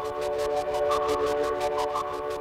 Thank you.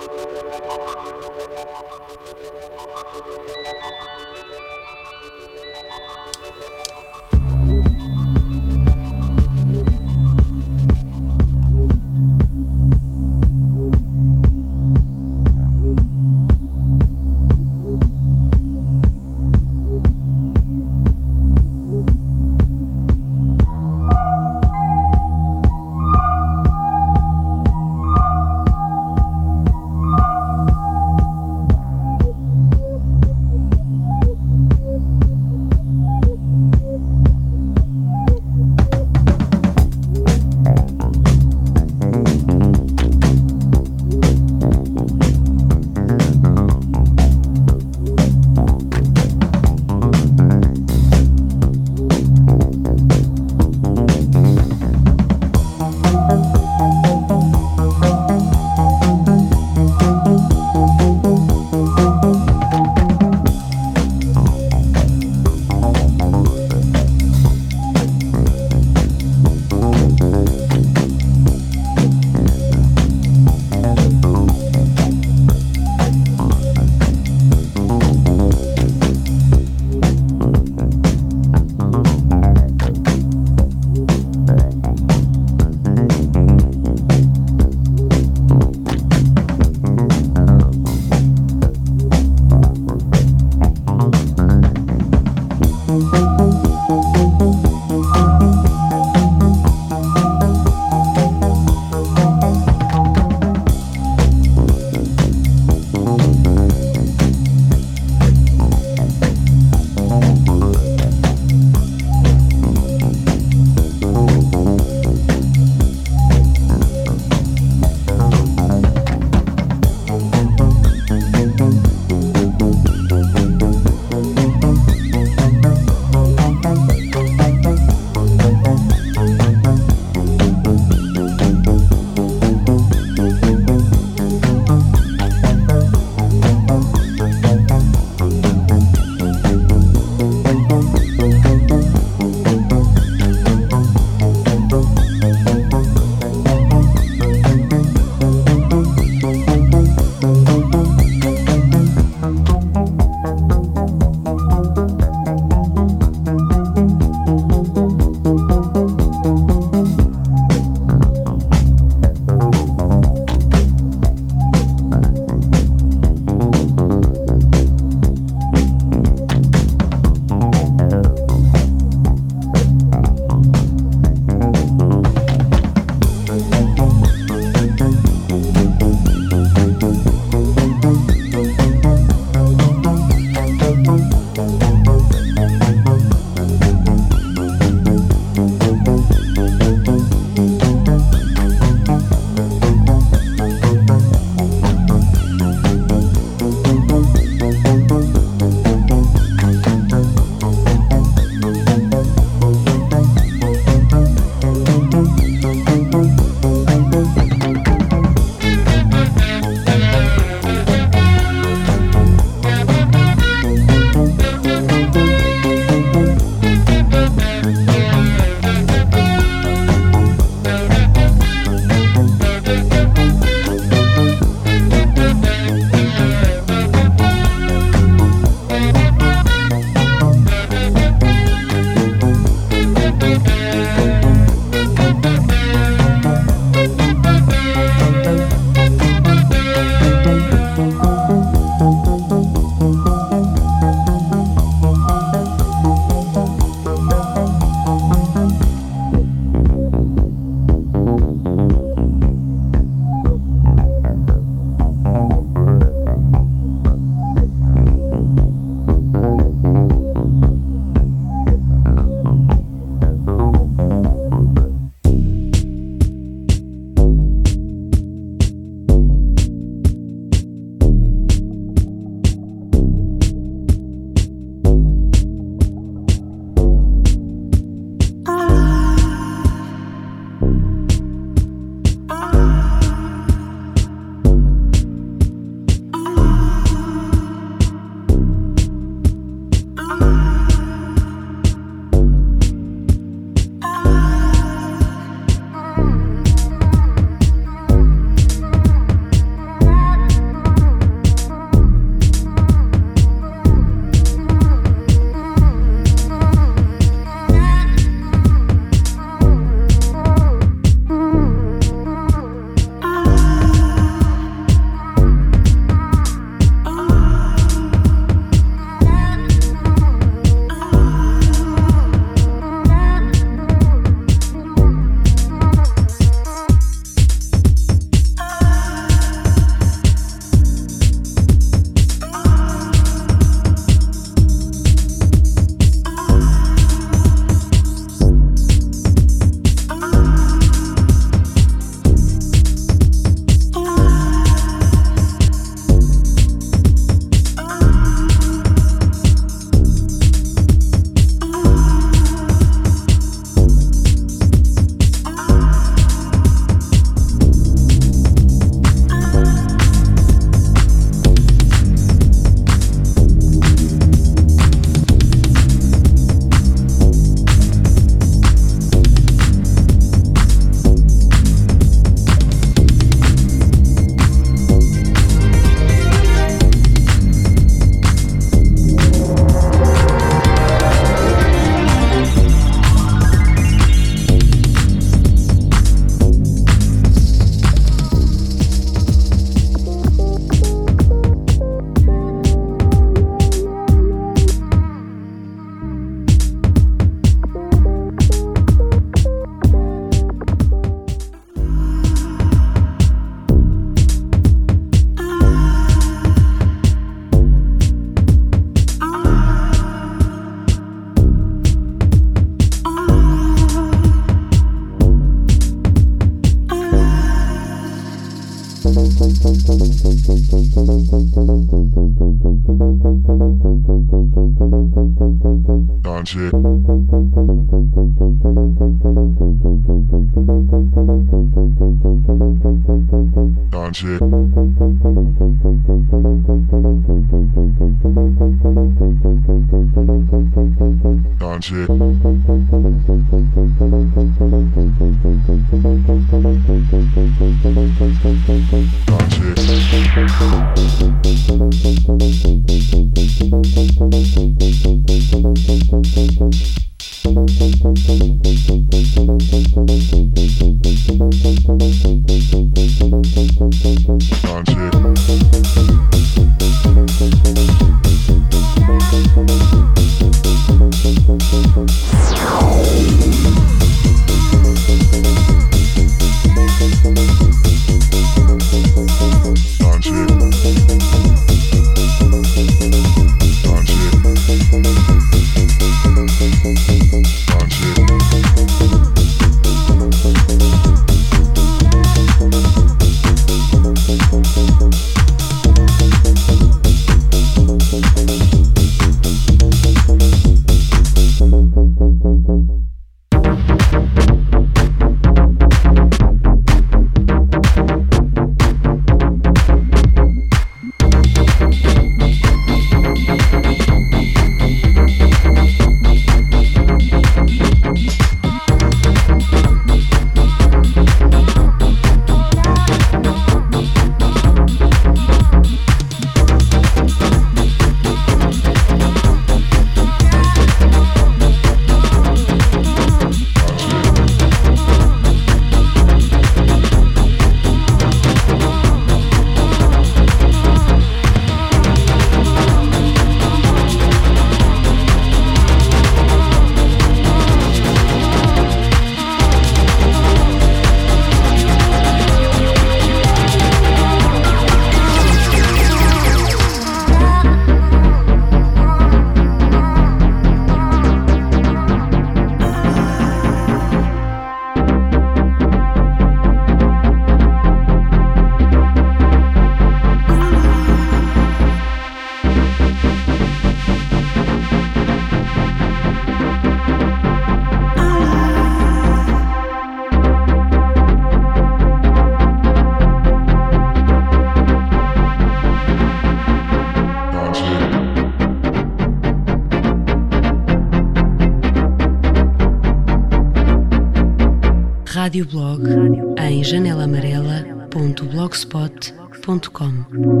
www.radiocultura.com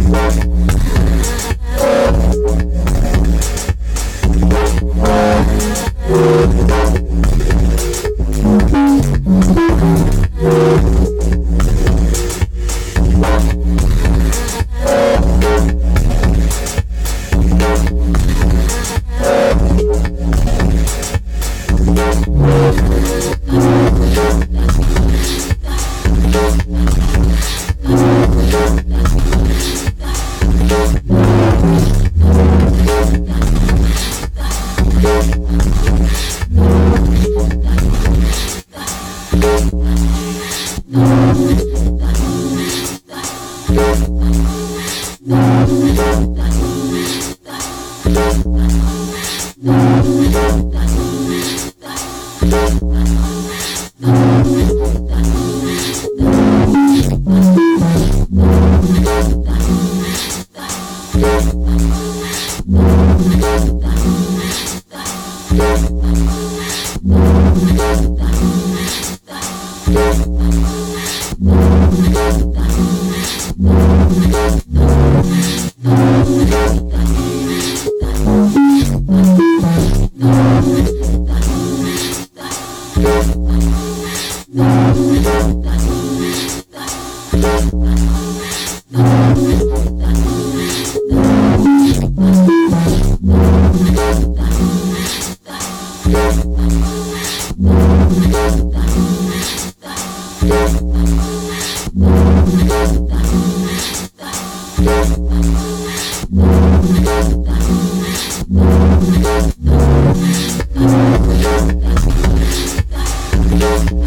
Música Música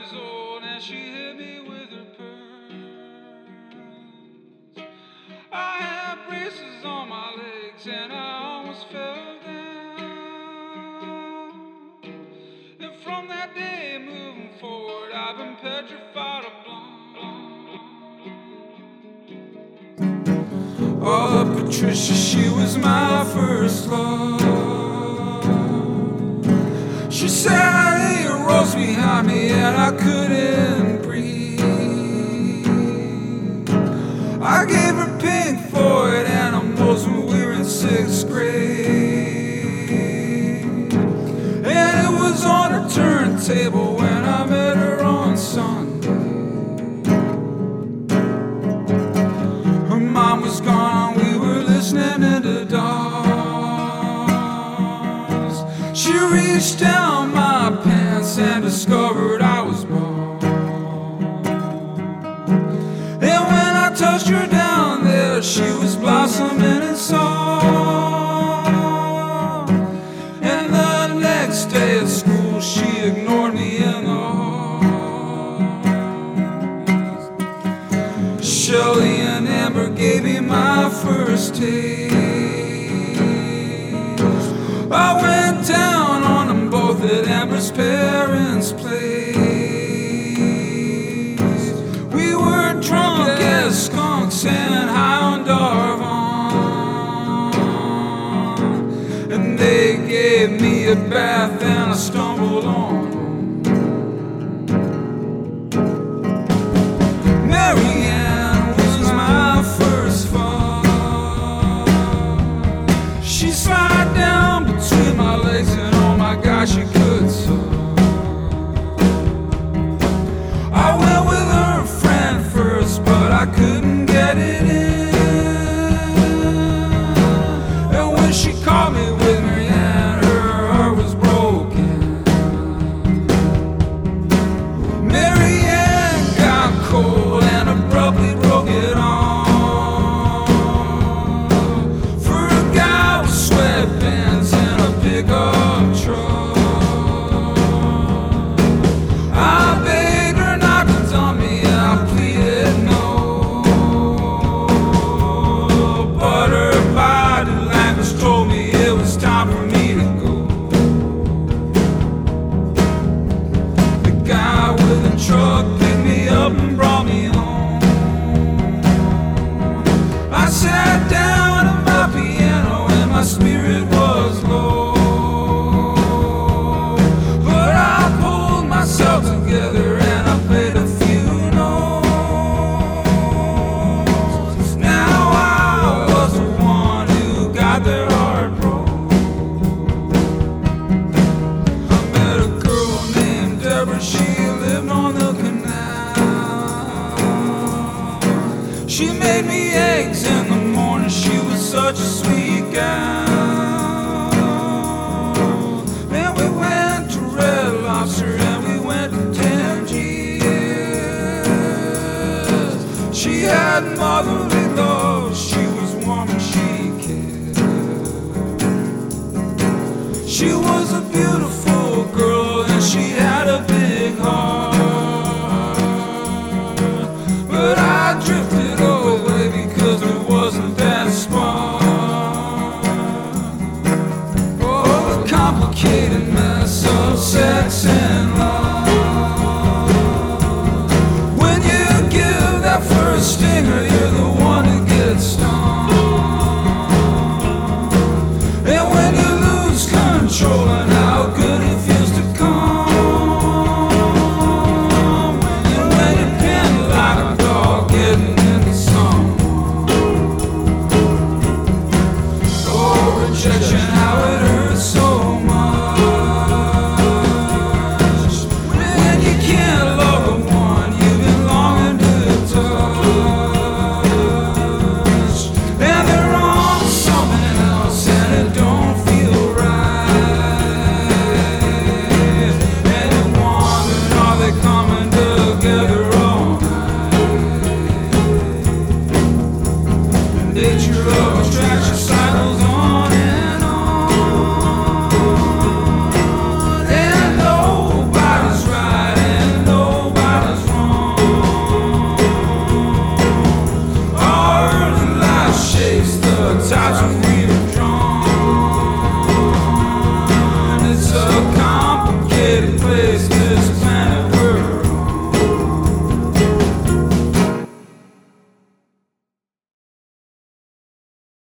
years old and she hit me with her pearls. I had braces on my legs and I almost fell down. And from that day moving forward, I've been petrified of blonde. Oh, Patricia, she was my first love. She said walls behind me and I couldn't breathe. I gave her pink Floyd animals when we were in sixth grade. And it was on her turntable when I met her on Sunday. Her mom was gone, we were listening to the dogs. She reached down. at math and I stumbled on.